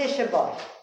Tisha B'Av.